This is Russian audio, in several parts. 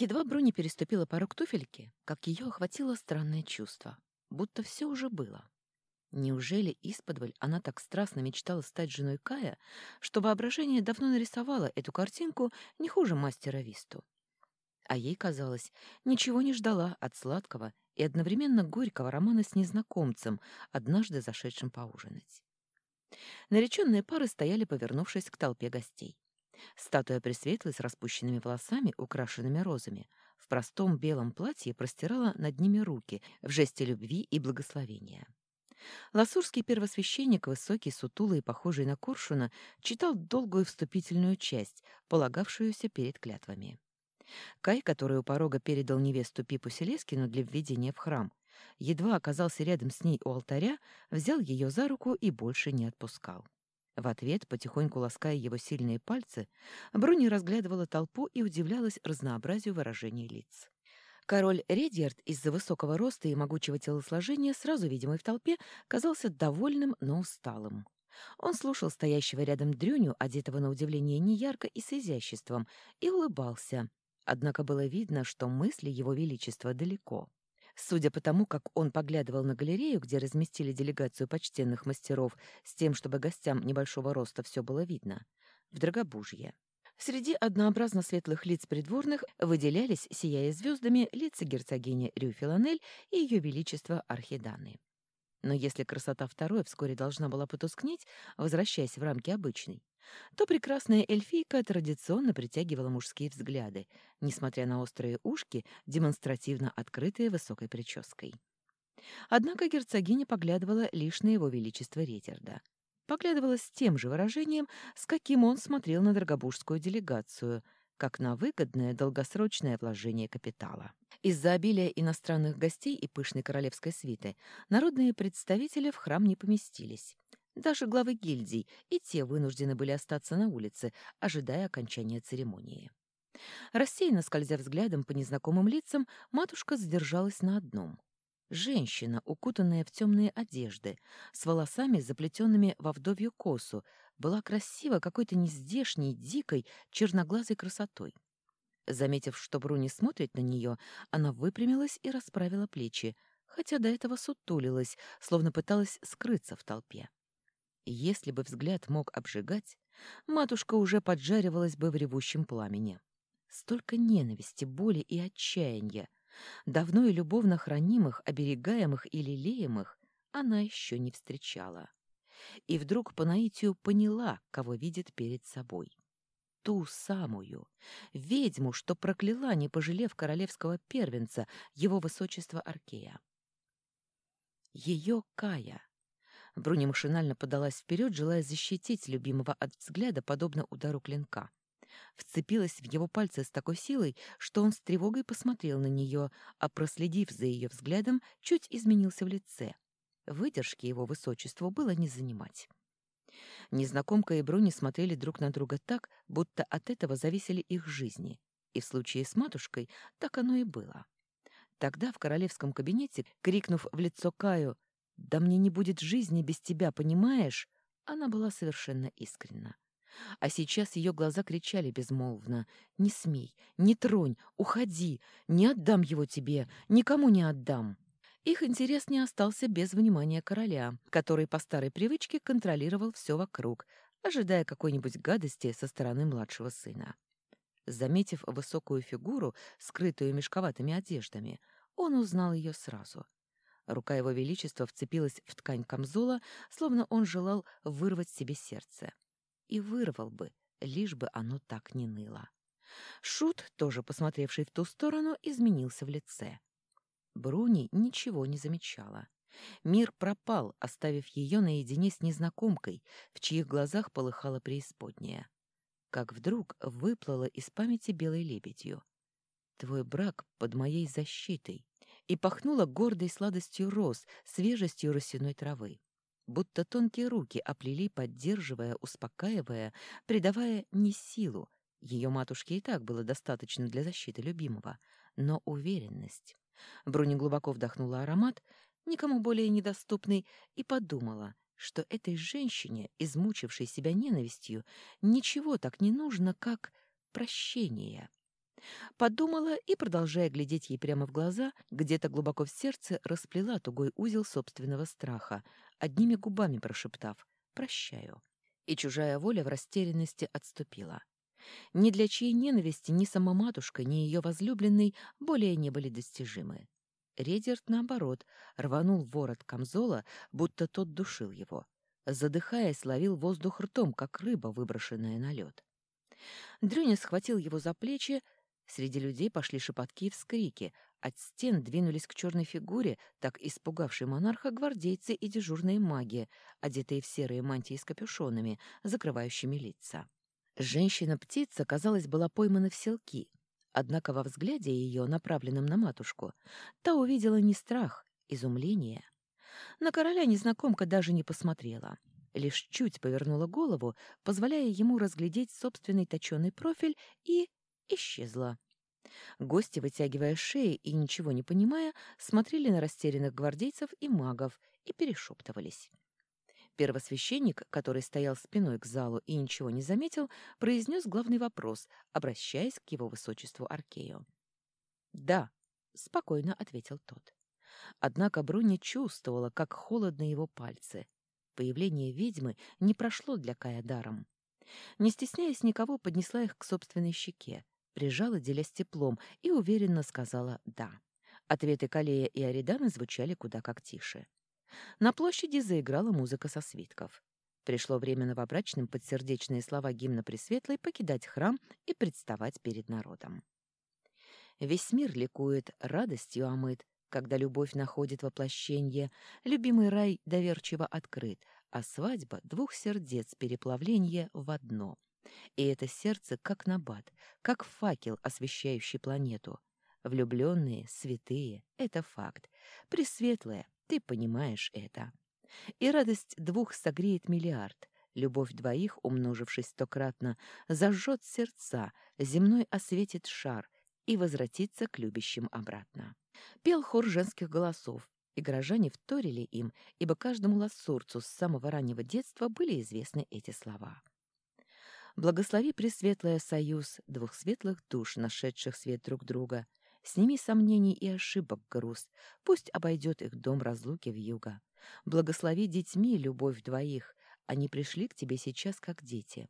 Едва Бруни переступила порог туфельки, как ее охватило странное чувство, будто все уже было. Неужели исподволь она так страстно мечтала стать женой Кая, что воображение давно нарисовало эту картинку не хуже мастера Висту? А ей казалось, ничего не ждала от сладкого и одновременно горького романа с незнакомцем, однажды зашедшим поужинать. Нареченные пары стояли, повернувшись к толпе гостей. Статуя Пресветлой с распущенными волосами, украшенными розами, в простом белом платье простирала над ними руки в жесте любви и благословения. Ласурский первосвященник, высокий, сутулый и похожий на Коршуна, читал долгую вступительную часть, полагавшуюся перед клятвами. Кай, который у порога передал невесту Пипу Селескину для введения в храм, едва оказался рядом с ней у алтаря, взял ее за руку и больше не отпускал. В ответ, потихоньку лаская его сильные пальцы, Бруни разглядывала толпу и удивлялась разнообразию выражений лиц. Король Редьярд из-за высокого роста и могучего телосложения, сразу видимый в толпе, казался довольным, но усталым. Он слушал стоящего рядом Дрюню, одетого на удивление неярко и с изяществом, и улыбался. Однако было видно, что мысли его величества далеко. Судя по тому, как он поглядывал на галерею, где разместили делегацию почтенных мастеров, с тем, чтобы гостям небольшого роста все было видно, в Драгобужье. Среди однообразно светлых лиц придворных выделялись, сияя звездами, лица герцогини Рюфиланель и ее величество Архиданы. Но если красота второй вскоре должна была потускнеть, возвращаясь в рамки обычной, то прекрасная эльфийка традиционно притягивала мужские взгляды, несмотря на острые ушки, демонстративно открытые высокой прической. Однако герцогиня поглядывала лишь на его величество Ретерда — поглядывала с тем же выражением, с каким он смотрел на драгобужскую делегацию, как на выгодное долгосрочное вложение капитала. Из-за обилия иностранных гостей и пышной королевской свиты народные представители в храм не поместились. Даже главы гильдий и те вынуждены были остаться на улице, ожидая окончания церемонии. Рассеянно скользя взглядом по незнакомым лицам, матушка задержалась на одном — Женщина, укутанная в темные одежды, с волосами, заплетенными во вдовью косу, была красива какой-то нездешней, дикой, черноглазой красотой. Заметив, что Бруни смотрит на нее, она выпрямилась и расправила плечи, хотя до этого сутулилась, словно пыталась скрыться в толпе. Если бы взгляд мог обжигать, матушка уже поджаривалась бы в ревущем пламени. Столько ненависти, боли и отчаяния, Давно и любовно хранимых, оберегаемых и лелеемых она еще не встречала. И вдруг по наитию поняла, кого видит перед собой. Ту самую, ведьму, что прокляла, не пожалев королевского первенца, его высочества Аркея. Ее Кая. Бруни машинально подалась вперед, желая защитить любимого от взгляда, подобно удару клинка вцепилась в его пальцы с такой силой, что он с тревогой посмотрел на нее, а, проследив за ее взглядом, чуть изменился в лице. Выдержки его высочеству было не занимать. Незнакомка и Бруни смотрели друг на друга так, будто от этого зависели их жизни. И в случае с матушкой так оно и было. Тогда в королевском кабинете, крикнув в лицо Каю «Да мне не будет жизни без тебя, понимаешь?» она была совершенно искренна. А сейчас ее глаза кричали безмолвно. «Не смей, не тронь, уходи, не отдам его тебе, никому не отдам». Их интерес не остался без внимания короля, который по старой привычке контролировал все вокруг, ожидая какой-нибудь гадости со стороны младшего сына. Заметив высокую фигуру, скрытую мешковатыми одеждами, он узнал ее сразу. Рука его величества вцепилась в ткань камзола, словно он желал вырвать себе сердце и вырвал бы, лишь бы оно так не ныло. Шут, тоже посмотревший в ту сторону, изменился в лице. Бруни ничего не замечала. Мир пропал, оставив ее наедине с незнакомкой, в чьих глазах полыхала преисподняя. Как вдруг выплыла из памяти белой лебедью. «Твой брак под моей защитой» и пахнула гордой сладостью роз, свежестью росяной травы будто тонкие руки оплели, поддерживая, успокаивая, придавая не силу. Ее матушке и так было достаточно для защиты любимого, но уверенность. Бруни глубоко вдохнула аромат, никому более недоступный, и подумала, что этой женщине, измучившей себя ненавистью, ничего так не нужно, как прощение. Подумала и, продолжая глядеть ей прямо в глаза, где-то глубоко в сердце расплела тугой узел собственного страха, одними губами прошептав «Прощаю». И чужая воля в растерянности отступила. Ни для чьей ненависти ни сама матушка, ни ее возлюбленный более не были достижимы. Редерт, наоборот, рванул ворот камзола, будто тот душил его. Задыхаясь, ловил воздух ртом, как рыба, выброшенная на лед. Дрюня схватил его за плечи, среди людей пошли шепотки и вскрики, от стен двинулись к черной фигуре, так испугавшей монарха гвардейцы и дежурные маги, одетые в серые мантии с капюшонами, закрывающими лица. Женщина-птица, казалось, была поймана в селки, однако во взгляде ее, направленном на матушку, та увидела не страх, изумление. На короля незнакомка даже не посмотрела, лишь чуть повернула голову, позволяя ему разглядеть собственный точеный профиль, и исчезла. Гости, вытягивая шеи и ничего не понимая, смотрели на растерянных гвардейцев и магов и перешептывались. Первосвященник, который стоял спиной к залу и ничего не заметил, произнес главный вопрос, обращаясь к его высочеству Аркею. «Да», — спокойно ответил тот. Однако Бруни чувствовала, как холодны его пальцы. Появление ведьмы не прошло для Кая даром. Не стесняясь никого, поднесла их к собственной щеке, прижала, делясь теплом, и уверенно сказала «да». Ответы Калея и Аридана звучали куда как тише. На площади заиграла музыка со свитков. Пришло время новобрачным под сердечные слова гимна Пресветлой покидать храм и представать перед народом. Весь мир ликует, радостью омыт, когда любовь находит воплощение, любимый рай доверчиво открыт, а свадьба двух сердец переплавление в одно. И это сердце как набат, как факел, освещающий планету. Влюбленные, святые — это факт. Пресветлая, ты понимаешь это. И радость двух согреет миллиард. Любовь двоих, умножившись стократно, зажжет сердца, земной осветит шар и возвратится к любящим обратно. Пел хор женских голосов, и горожане вторили им, ибо каждому лассурцу с самого раннего детства были известны эти слова. Благослови Пресветлая союз двух светлых душ, нашедших свет друг друга. Сними сомнений и ошибок груз, пусть обойдет их дом разлуки в юго. Благослови детьми любовь двоих, они пришли к тебе сейчас как дети.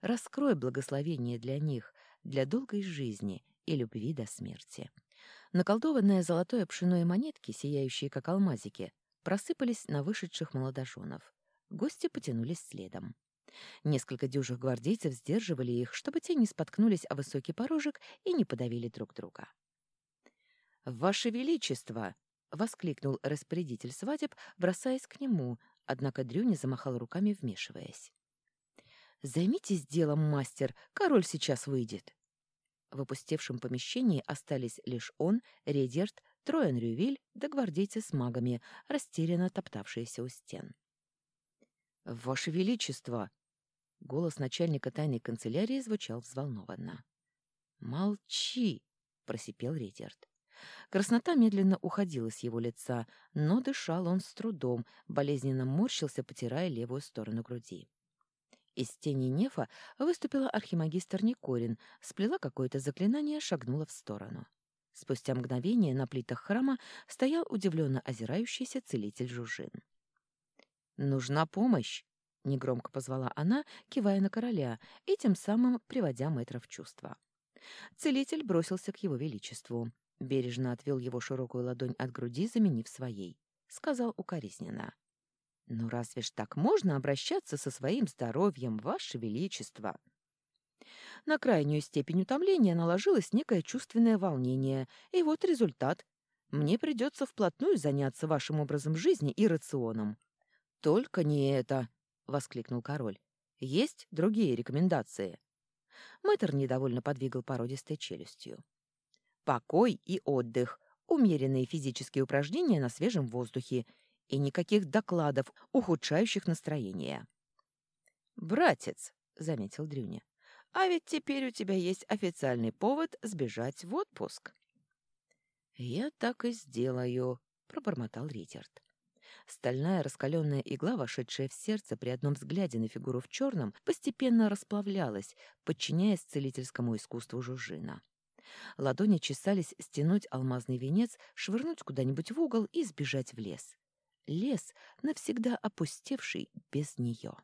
Раскрой благословение для них, для долгой жизни и любви до смерти. Наколдованные золотой пшеной монетки, сияющие как алмазики, просыпались на вышедших молодоженов. Гости потянулись следом. Несколько дюжих гвардейцев сдерживали их, чтобы те не споткнулись о высокий порожек и не подавили друг друга. «Ваше Величество!» — воскликнул распорядитель свадеб, бросаясь к нему, однако Дрюни замахал руками, вмешиваясь. «Займитесь делом, мастер, король сейчас выйдет». В опустевшем помещении остались лишь он, Редерт, Троен Рювиль да гвардейцы с магами, растерянно топтавшиеся у стен. «Ваше Величество!» Голос начальника тайной канцелярии звучал взволнованно. «Молчи!» — просипел Редерт. Краснота медленно уходила с его лица, но дышал он с трудом, болезненно морщился, потирая левую сторону груди. Из тени нефа выступила архимагистр Никорин, сплела какое-то заклинание, шагнула в сторону. Спустя мгновение на плитах храма стоял удивленно озирающийся целитель Жужин. «Нужна помощь!» — негромко позвала она, кивая на короля и тем самым приводя мэтра в чувство. Целитель бросился к его величеству. Бережно отвел его широкую ладонь от груди, заменив своей. Сказал укоризненно. «Ну разве ж так можно обращаться со своим здоровьем, ваше величество?» На крайнюю степень утомления наложилось некое чувственное волнение, и вот результат. Мне придется вплотную заняться вашим образом жизни и рационом. «Только не это!» — воскликнул король. «Есть другие рекомендации». Мэтр недовольно подвигал породистой челюстью. «Покой и отдых, умеренные физические упражнения на свежем воздухе и никаких докладов, ухудшающих настроение». «Братец», — заметил Дрюня, — «а ведь теперь у тебя есть официальный повод сбежать в отпуск». «Я так и сделаю», — пробормотал Ричард. Стальная раскаленная игла, вошедшая в сердце при одном взгляде на фигуру в черном, постепенно расплавлялась, подчиняясь целительскому искусству Жужжина. Ладони чесались стянуть алмазный венец, швырнуть куда-нибудь в угол и сбежать в лес. Лес, навсегда опустевший без нее.